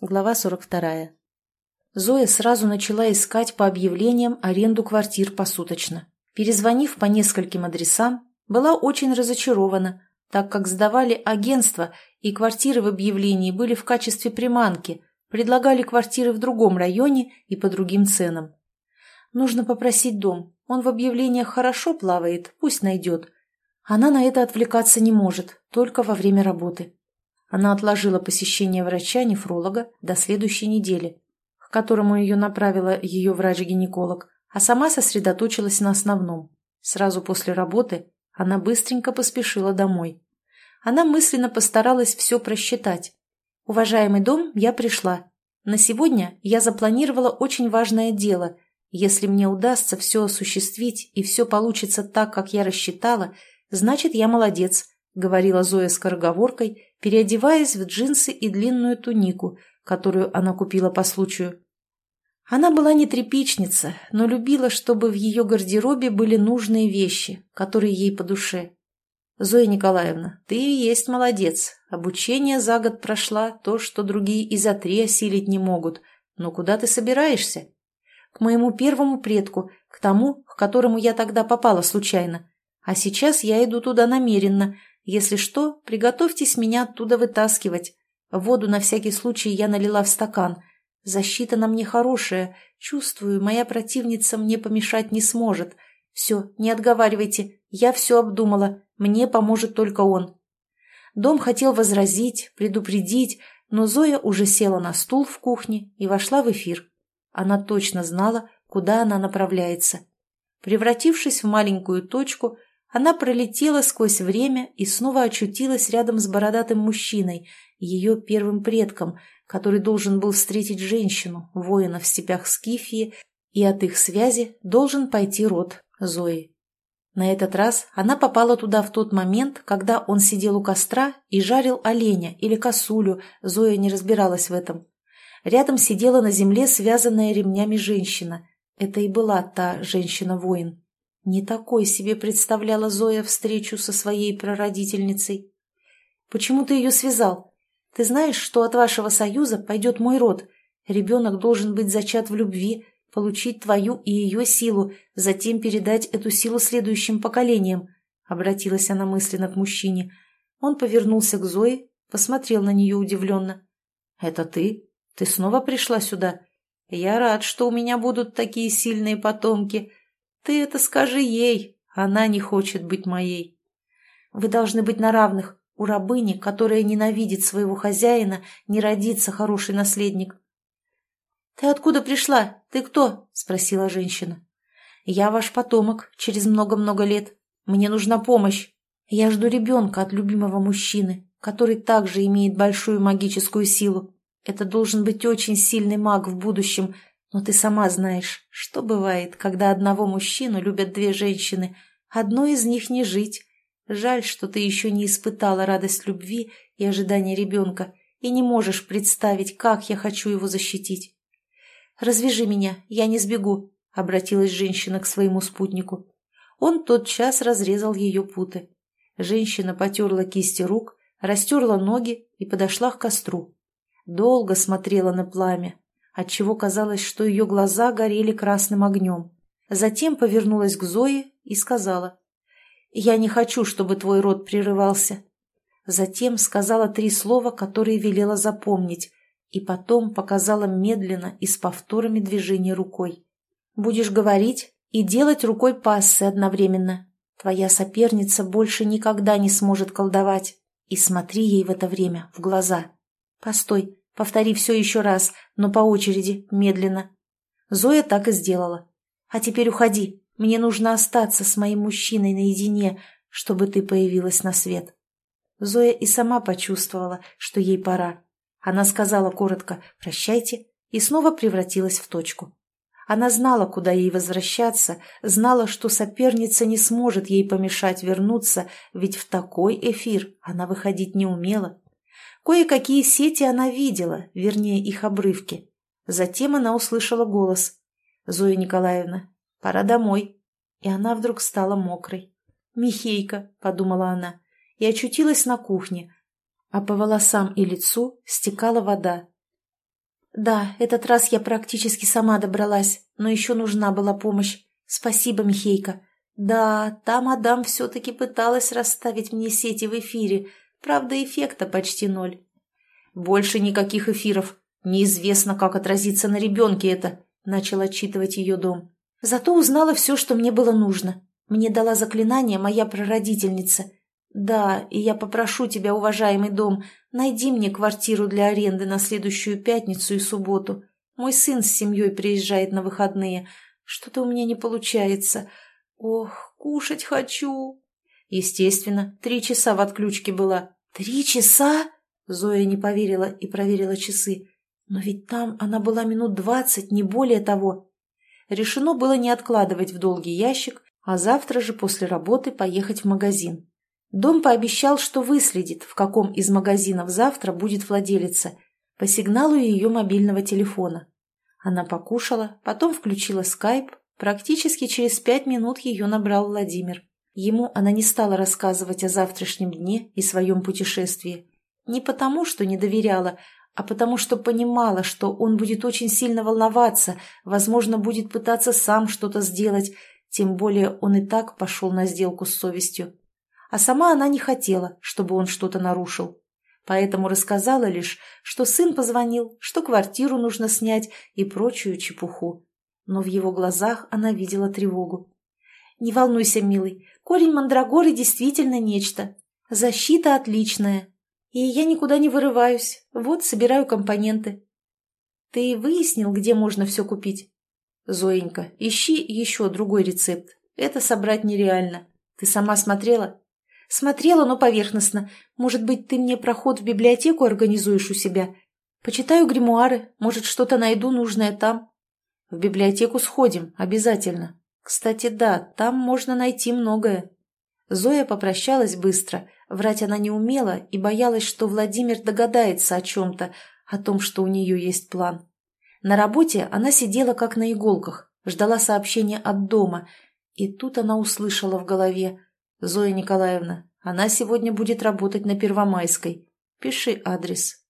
Глава 42. Зоя сразу начала искать по объявлениям аренду квартир посуточно. Перезвонив по нескольким адресам, была очень разочарована, так как сдавали агентство, и квартиры в объявлении были в качестве приманки, предлагали квартиры в другом районе и по другим ценам. Нужно попросить дом, он в объявлениях хорошо плавает, пусть найдет. Она на это отвлекаться не может, только во время работы. Она отложила посещение врача-нефролога до следующей недели, к которому ее направила ее врач-гинеколог, а сама сосредоточилась на основном. Сразу после работы она быстренько поспешила домой. Она мысленно постаралась все просчитать. «Уважаемый дом, я пришла. На сегодня я запланировала очень важное дело. Если мне удастся все осуществить и все получится так, как я рассчитала, значит, я молодец», — говорила Зоя скороговоркой, переодеваясь в джинсы и длинную тунику, которую она купила по случаю. Она была не тряпичница, но любила, чтобы в ее гардеробе были нужные вещи, которые ей по душе. «Зоя Николаевна, ты и есть молодец. Обучение за год прошла, то, что другие и за три осилить не могут. Но куда ты собираешься?» «К моему первому предку, к тому, к которому я тогда попала случайно. А сейчас я иду туда намеренно, если что, приготовьтесь меня оттуда вытаскивать. Воду на всякий случай я налила в стакан. Защита на мне хорошая. Чувствую, моя противница мне помешать не сможет. Все, не отговаривайте. Я все обдумала. Мне поможет только он. Дом хотел возразить, предупредить, но Зоя уже села на стул в кухне и вошла в эфир. Она точно знала, куда она направляется. Превратившись в маленькую точку, она пролетела сквозь время и снова очутилась рядом с бородатым мужчиной, ее первым предком, который должен был встретить женщину, воина в степях Скифии, и от их связи должен пойти род Зои. На этот раз она попала туда в тот момент, когда он сидел у костра и жарил оленя или косулю, Зоя не разбиралась в этом. Рядом сидела на земле связанная ремнями женщина. Это и была та женщина-воин. Не такой себе представляла Зоя встречу со своей прародительницей. «Почему ты ее связал? Ты знаешь, что от вашего союза пойдет мой род. Ребенок должен быть зачат в любви, получить твою и ее силу, затем передать эту силу следующим поколениям», — обратилась она мысленно к мужчине. Он повернулся к Зое, посмотрел на нее удивленно. «Это ты? Ты снова пришла сюда? Я рад, что у меня будут такие сильные потомки. Ты это скажи ей, она не хочет быть моей. Вы должны быть на равных. У рабыни, которая ненавидит своего хозяина, не родится хороший наследник. «Ты откуда пришла? Ты кто?» – спросила женщина. «Я ваш потомок через много-много лет. Мне нужна помощь. Я жду ребенка от любимого мужчины, который также имеет большую магическую силу. Это должен быть очень сильный маг в будущем, но ты сама знаешь, что бывает, когда одного мужчину любят две женщины, одной из них не жить. Жаль, что ты еще не испытала радость любви и ожидания ребенка, и не можешь представить, как я хочу его защитить. «Развяжи меня, я не сбегу», — обратилась женщина к своему спутнику. Он тотчас разрезал ее путы. Женщина потерла кисти рук, растерла ноги и подошла к костру. Долго смотрела на пламя, отчего казалось, что ее глаза горели красным огнем. Затем повернулась к Зое и сказала, «Я не хочу, чтобы твой род прерывался». Затем сказала три слова, которые велела запомнить, и потом показала медленно и с повторами движения рукой. «Будешь говорить и делать рукой пассы одновременно. Твоя соперница больше никогда не сможет колдовать. И смотри ей в это время в глаза. Постой, Повтори все еще раз, но по очереди, медленно. Зоя так и сделала. А теперь уходи. Мне нужно остаться с моим мужчиной наедине, чтобы ты появилась на свет. Зоя и сама почувствовала, что ей пора. Она сказала коротко «прощайте» и снова превратилась в точку. Она знала, куда ей возвращаться, знала, что соперница не сможет ей помешать вернуться, ведь в такой эфир она выходить не умела. Кое-какие сети она видела, вернее, их обрывки. Затем она услышала голос. «Зоя Николаевна, пора домой». И она вдруг стала мокрой. «Михейка», — подумала она, и очутилась на кухне, а по волосам и лицу стекала вода. Да, этот раз я практически сама добралась, но еще нужна была помощь. Спасибо, Михейка. Да, там Адам все-таки пыталась расставить мне сети в эфире, правда, эффекта почти ноль. Больше никаких эфиров. Неизвестно, как отразится на ребенке это, начал отчитывать ее дом. Зато узнала все, что мне было нужно. Мне дала заклинание моя прародительница. Да, и я попрошу тебя, уважаемый дом, найди мне квартиру для аренды на следующую пятницу и субботу. Мой сын с семьей приезжает на выходные. Что-то у меня не получается. Ох, кушать хочу. Естественно, три часа в отключке была. Три часа? Зоя не поверила и проверила часы. Но ведь там она была минут двадцать, не более того. Решено было не откладывать в долгий ящик, а завтра же после работы поехать в магазин. Дом пообещал, что выследит, в каком из магазинов завтра будет владелица, по сигналу ее мобильного телефона. Она покушала, потом включила скайп, практически через пять минут ее набрал Владимир. Ему она не стала рассказывать о завтрашнем дне и своем путешествии. Не потому, что не доверяла, а потому что понимала, что он будет очень сильно волноваться, возможно, будет пытаться сам что-то сделать, тем более он и так пошел на сделку с совестью. А сама она не хотела, чтобы он что-то нарушил. Поэтому рассказала лишь, что сын позвонил, что квартиру нужно снять и прочую чепуху. Но в его глазах она видела тревогу. «Не волнуйся, милый, корень мандрагоры действительно нечто. Защита отличная, и я никуда не вырываюсь. Вот, собираю компоненты. Ты выяснил, где можно все купить? Зоенька, ищи еще другой рецепт. Это собрать нереально. Ты сама смотрела? Смотрела, но поверхностно. Может быть, ты мне проход в библиотеку организуешь у себя? Почитаю гримуары, может, что-то найду нужное там. В библиотеку сходим, обязательно. Кстати, да, там можно найти многое. Зоя попрощалась быстро. Врать она не умела и боялась, что Владимир догадается о чем-то, о том, что у нее есть план. На работе она сидела как на иголках, ждала сообщения от дома, и тут она услышала в голове «Зоя Николаевна, она сегодня будет работать на Первомайской. Пиши адрес».